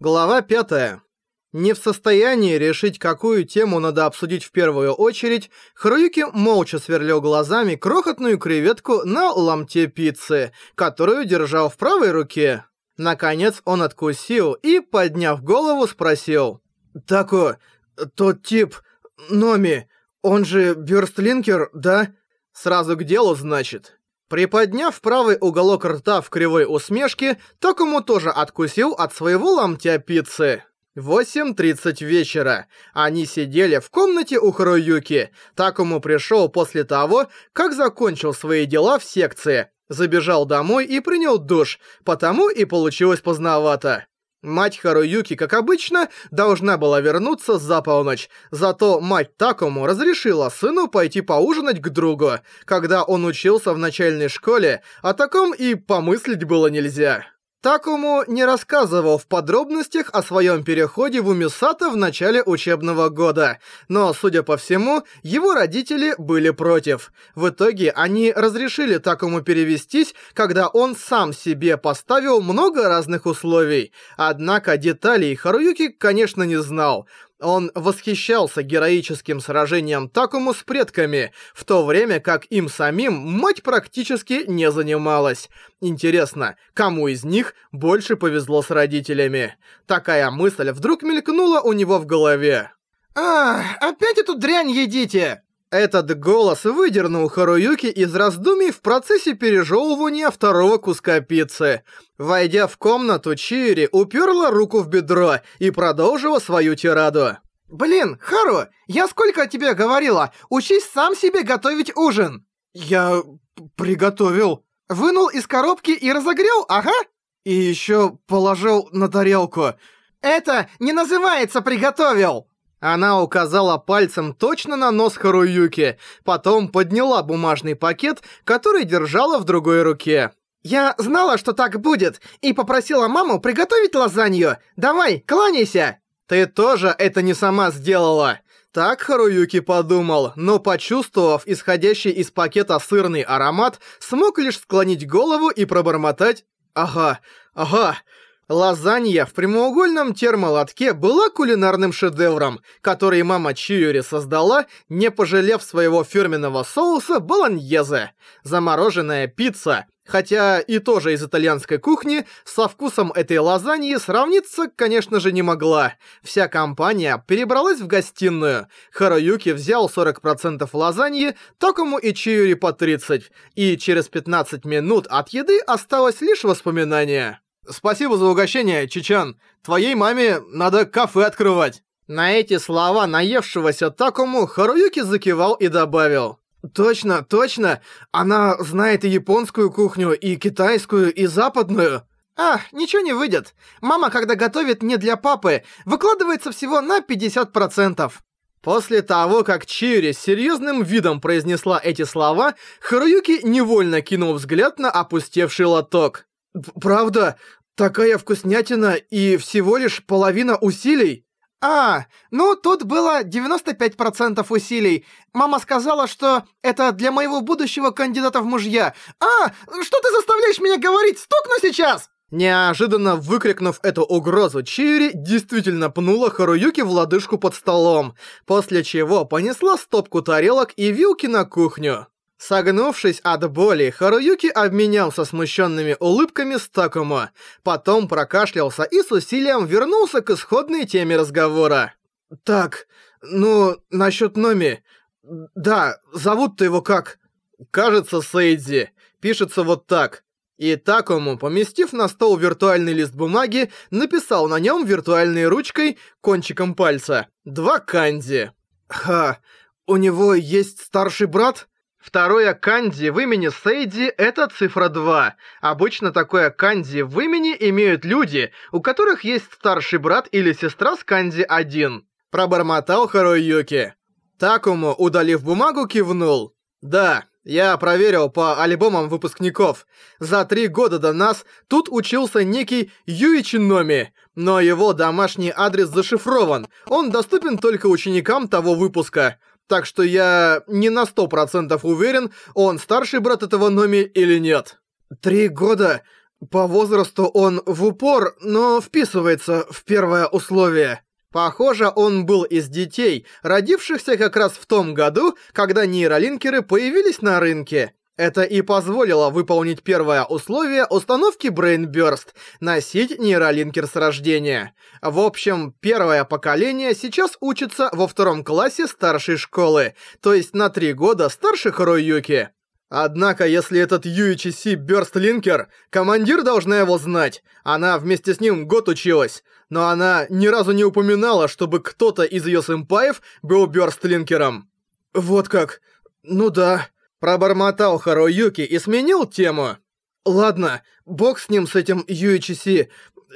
Глава 5. Не в состоянии решить, какую тему надо обсудить в первую очередь, Харуюки молча сверлил глазами крохотную креветку на ломте пиццы, которую держал в правой руке. Наконец он откусил и, подняв голову, спросил. «Тако, тот тип, Номи, он же Бёрстлинкер, да?» «Сразу к делу, значит». Приподняв правый уголок рта в кривой усмешке, Токому тоже откусил от своего ломтя пиццы. 8.30 вечера. Они сидели в комнате у Харуюки. Такому пришел после того, как закончил свои дела в секции. Забежал домой и принял душ, потому и получилось поздновато. Мать Харуюки, как обычно, должна была вернуться за полночь, зато мать Такому разрешила сыну пойти поужинать к другу, когда он учился в начальной школе, о таком и помыслить было нельзя. Такому не рассказывал в подробностях о своем переходе в Умисата в начале учебного года, но, судя по всему, его родители были против. В итоге они разрешили Такому перевестись, когда он сам себе поставил много разных условий. Однако деталей Харуюки, конечно, не знал. Он восхищался героическим сражением Такому с предками, в то время как им самим мать практически не занималась. Интересно, кому из них больше повезло с родителями? Такая мысль вдруг мелькнула у него в голове. «А, опять эту дрянь едите!» Этот голос выдернул Харуюки из раздумий в процессе пережевывания второго куска пиццы. Войдя в комнату, Чири уперла руку в бедро и продолжила свою тираду. «Блин, Хару, я сколько тебе говорила? Учись сам себе готовить ужин!» «Я... приготовил». «Вынул из коробки и разогрел, ага?» «И еще положил на тарелку». «Это не называется приготовил!» Она указала пальцем точно на нос Харуюки, потом подняла бумажный пакет, который держала в другой руке. «Я знала, что так будет, и попросила маму приготовить лазанью. Давай, кланяйся!» «Ты тоже это не сама сделала!» Так Харуюки подумал, но почувствовав исходящий из пакета сырный аромат, смог лишь склонить голову и пробормотать «Ага, ага!» Лазанья в прямоугольном термолотке была кулинарным шедевром, который мама Чиури создала, не пожалев своего фирменного соуса болоньезе. Замороженная пицца, хотя и тоже из итальянской кухни, со вкусом этой лазаньи сравниться, конечно же, не могла. Вся компания перебралась в гостиную. Харуюки взял 40% лазаньи, Токому и Чиури по 30%, и через 15 минут от еды осталось лишь воспоминание. Спасибо за угощение, Чичан. Твоей маме надо кафе открывать». На эти слова наевшегося Такому Харуюки закивал и добавил. «Точно, точно. Она знает и японскую кухню, и китайскую, и западную». «А, ничего не выйдет. Мама, когда готовит не для папы, выкладывается всего на 50%. После того, как Чири с серьезным видом произнесла эти слова, Харуюки невольно кинул взгляд на опустевший лоток. «Правда? Такая вкуснятина и всего лишь половина усилий? А, ну тут было 95% усилий. Мама сказала, что это для моего будущего кандидата в мужья. А, что ты заставляешь меня говорить? Стукну сейчас! Неожиданно выкрикнув эту угрозу, Чири действительно пнула Харуюки в лодыжку под столом, после чего понесла стопку тарелок и вилки на кухню. Согнувшись от боли, Харуюки обменялся смущенными улыбками с Такумо, потом прокашлялся и с усилием вернулся к исходной теме разговора. «Так, ну, насчет Номи. Да, зовут-то его как?» «Кажется, Сейдзи. Пишется вот так». И Такому, поместив на стол виртуальный лист бумаги, написал на нем виртуальной ручкой, кончиком пальца, два канди. «Ха, у него есть старший брат?» Второе канди в имени Сейди – это цифра 2. Обычно такое канди в имени имеют люди, у которых есть старший брат или сестра с канди 1. Пробормотал Харуюки. Такому, удалив бумагу, кивнул. «Да, я проверил по альбомам выпускников. За три года до нас тут учился некий Юичи Номи, но его домашний адрес зашифрован. Он доступен только ученикам того выпуска так что я не на сто процентов уверен, он старший брат этого Номи или нет. Три года. По возрасту он в упор, но вписывается в первое условие. Похоже, он был из детей, родившихся как раз в том году, когда нейролинкеры появились на рынке. Это и позволило выполнить первое условие установки Brain — носить нейролинкер с рождения. В общем, первое поколение сейчас учится во втором классе старшей школы, то есть на три года старше Харуюки. Однако, если этот UHC Burst Linker, командир должна его знать. Она вместе с ним год училась, но она ни разу не упоминала, чтобы кто-то из ее сэмпаев был Burst Линкером. Вот как. Ну да... Пробормотал Харуюки и сменил тему. Ладно, бог с ним, с этим Юичиси.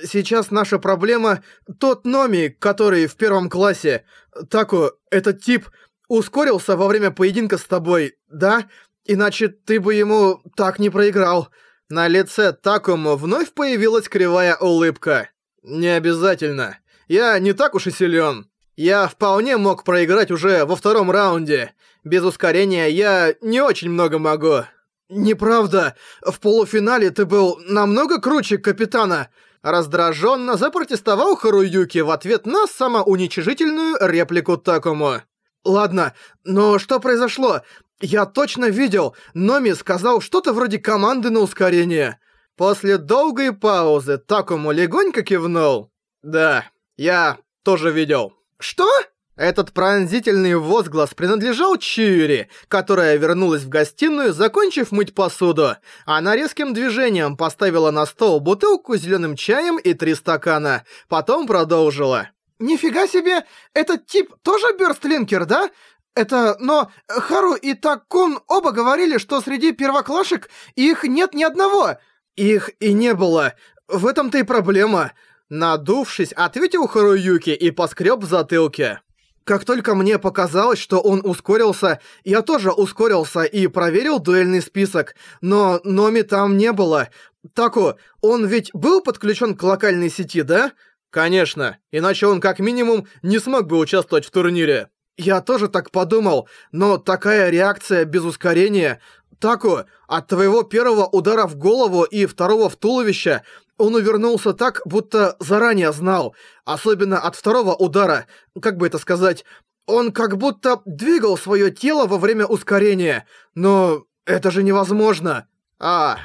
Сейчас наша проблема — тот Номи, который в первом классе. Таку, этот тип, ускорился во время поединка с тобой, да? Иначе ты бы ему так не проиграл. На лице Такому вновь появилась кривая улыбка. «Не обязательно. Я не так уж и силен. Я вполне мог проиграть уже во втором раунде. Без ускорения я не очень много могу. Неправда. В полуфинале ты был намного круче капитана. Раздраженно запротестовал Харуюки в ответ на самоуничижительную реплику Такому. Ладно, но что произошло? Я точно видел. Номи сказал что-то вроде команды на ускорение. После долгой паузы Такому легонько кивнул. Да, я тоже видел. «Что?» Этот пронзительный возглас принадлежал Чиури, которая вернулась в гостиную, закончив мыть посуду. Она резким движением поставила на стол бутылку с зеленым чаем и три стакана. Потом продолжила. «Нифига себе! Этот тип тоже Бёрстлинкер, да? Это... но... Хару и Такун оба говорили, что среди первоклашек их нет ни одного!» «Их и не было. В этом-то и проблема. Надувшись, ответил Харуюки и поскреб в затылке. Как только мне показалось, что он ускорился, я тоже ускорился и проверил дуэльный список, но Номи там не было. Таку, он ведь был подключен к локальной сети, да? Конечно, иначе он как минимум не смог бы участвовать в турнире. Я тоже так подумал, но такая реакция без ускорения... Таку, от твоего первого удара в голову и второго в туловище он увернулся так, будто заранее знал, особенно от второго удара, как бы это сказать, он как будто двигал свое тело во время ускорения, но это же невозможно. А,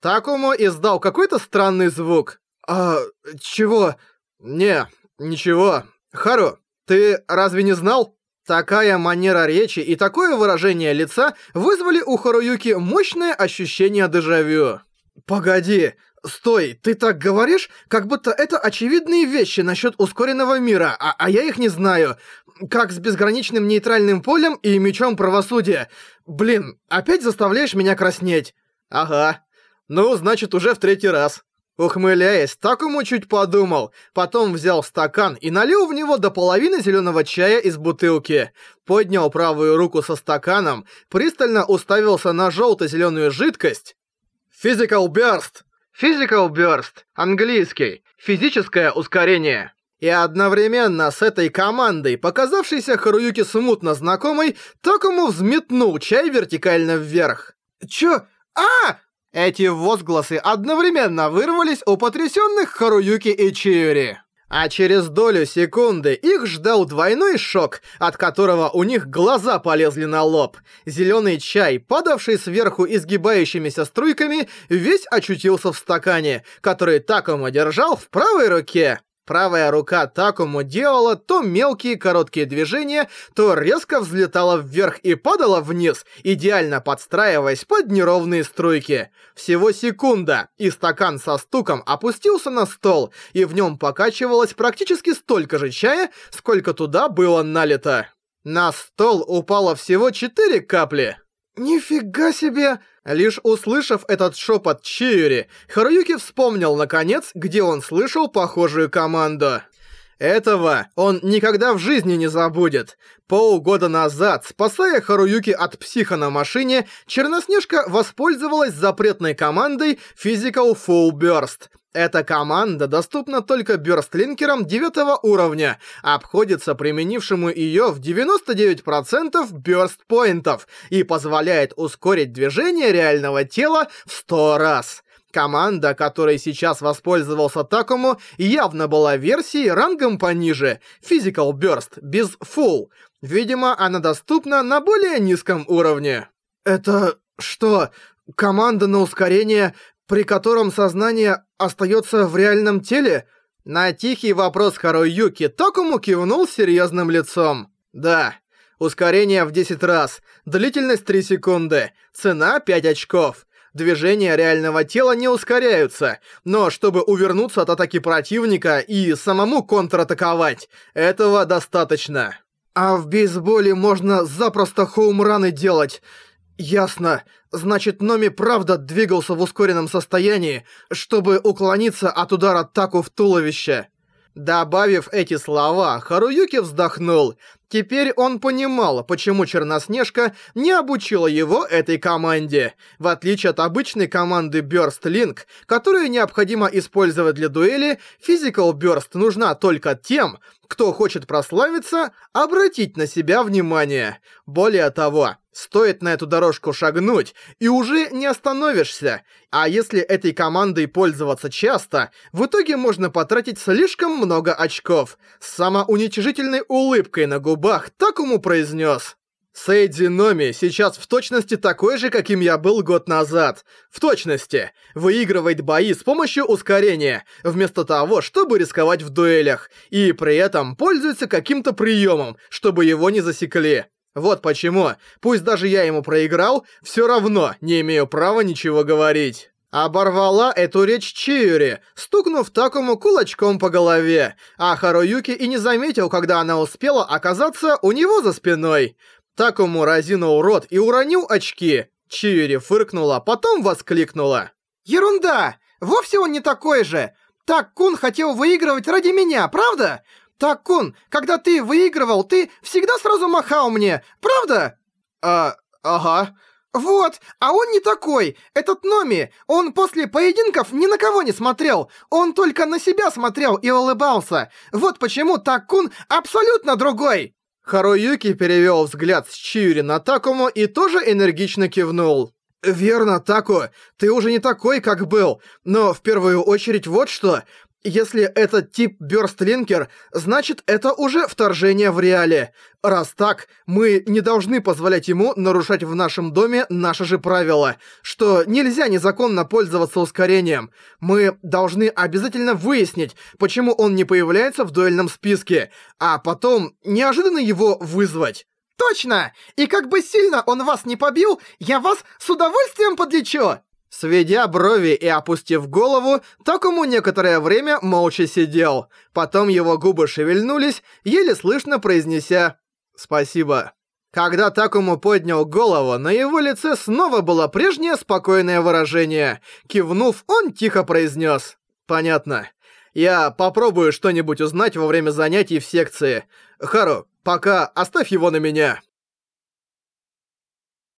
Такому издал какой-то странный звук. А, чего? Не, ничего. Хару, ты разве не знал? Такая манера речи и такое выражение лица вызвали у Харуюки мощное ощущение дежавю. Погоди, «Стой, ты так говоришь, как будто это очевидные вещи насчет ускоренного мира, а, а я их не знаю. Как с безграничным нейтральным полем и мечом правосудия. Блин, опять заставляешь меня краснеть». «Ага. Ну, значит, уже в третий раз». Ухмыляясь, так ему чуть подумал, потом взял стакан и налил в него до половины зеленого чая из бутылки. Поднял правую руку со стаканом, пристально уставился на желто зеленую жидкость. «Физикал Берст!» Physical Burst, английский, физическое ускорение. И одновременно с этой командой, показавшейся Харуюке смутно знакомой, Токому взметнул чай вертикально вверх. «Чё? А!» Эти возгласы одновременно вырвались у потрясённых Харуюки и Чиури. А через долю секунды их ждал двойной шок, от которого у них глаза полезли на лоб. Зелёный чай, падавший сверху изгибающимися струйками, весь очутился в стакане, который Такома держал в правой руке. Правая рука Такому делала то мелкие короткие движения, то резко взлетала вверх и падала вниз, идеально подстраиваясь под неровные струйки. Всего секунда, и стакан со стуком опустился на стол, и в нем покачивалось практически столько же чая, сколько туда было налито. На стол упало всего четыре капли. «Нифига себе!» Лишь услышав этот шепот Чиури, Харуюки вспомнил, наконец, где он слышал похожую команду. Этого он никогда в жизни не забудет. Полгода назад, спасая Харуюки от психа на машине, Черноснежка воспользовалась запретной командой Physical Full Burst — эта команда доступна только бёрстлинкерам девятого уровня, обходится применившему её в 99% бёрст-поинтов и позволяет ускорить движение реального тела в 100 раз. Команда, которой сейчас воспользовался Такому, явно была версией рангом пониже, Physical Burst, без Full. Видимо, она доступна на более низком уровне. Это что, команда на ускорение при котором сознание остается в реальном теле? На тихий вопрос Харуюки Токуму кивнул серьезным лицом. Да. Ускорение в 10 раз, длительность 3 секунды, цена 5 очков. Движения реального тела не ускоряются, но чтобы увернуться от атаки противника и самому контратаковать, этого достаточно. А в бейсболе можно запросто хоумраны делать. Ясно. Значит, Номи правда двигался в ускоренном состоянии, чтобы уклониться от удара таку в туловище. Добавив эти слова, Харуюки вздохнул, Теперь он понимал, почему Черноснежка не обучила его этой команде. В отличие от обычной команды Burst Link, которую необходимо использовать для дуэли, Physical Burst нужна только тем, кто хочет прославиться, обратить на себя внимание. Более того, стоит на эту дорожку шагнуть, и уже не остановишься. А если этой командой пользоваться часто, в итоге можно потратить слишком много очков. С самоуничижительной улыбкой на губах Бах так ему произнес. Сейди Номи сейчас в точности такой же, каким я был год назад. В точности. Выигрывает бои с помощью ускорения, вместо того, чтобы рисковать в дуэлях. И при этом пользуется каким-то приемом, чтобы его не засекли. Вот почему, пусть даже я ему проиграл, все равно не имею права ничего говорить оборвала эту речь Чиури, стукнув такому кулачком по голове, а Харуюки и не заметил, когда она успела оказаться у него за спиной. Такому разинул рот и уронил очки. Чиури фыркнула, потом воскликнула. «Ерунда! Вовсе он не такой же! Так-кун хотел выигрывать ради меня, правда? Так-кун, когда ты выигрывал, ты всегда сразу махал мне, правда?» «А... ага...» «Вот, а он не такой! Этот Номи! Он после поединков ни на кого не смотрел! Он только на себя смотрел и улыбался! Вот почему Такун абсолютно другой!» Харуюки перевёл взгляд с Чиури на Такому и тоже энергично кивнул. «Верно, Тако, ты уже не такой, как был, но в первую очередь вот что, если этот тип Бёрстлинкер, значит это уже вторжение в реале. Раз так, мы не должны позволять ему нарушать в нашем доме наши же правила, что нельзя незаконно пользоваться ускорением. Мы должны обязательно выяснить, почему он не появляется в дуэльном списке, а потом неожиданно его вызвать. «Точно! И как бы сильно он вас не побил, я вас с удовольствием подлечу!» Сведя брови и опустив голову, Токому некоторое время молча сидел. Потом его губы шевельнулись, еле слышно произнеся «Спасибо». Когда Такому поднял голову, на его лице снова было прежнее спокойное выражение. Кивнув, он тихо произнес «Понятно. Я попробую что-нибудь узнать во время занятий в секции. Хару, пока оставь его на меня».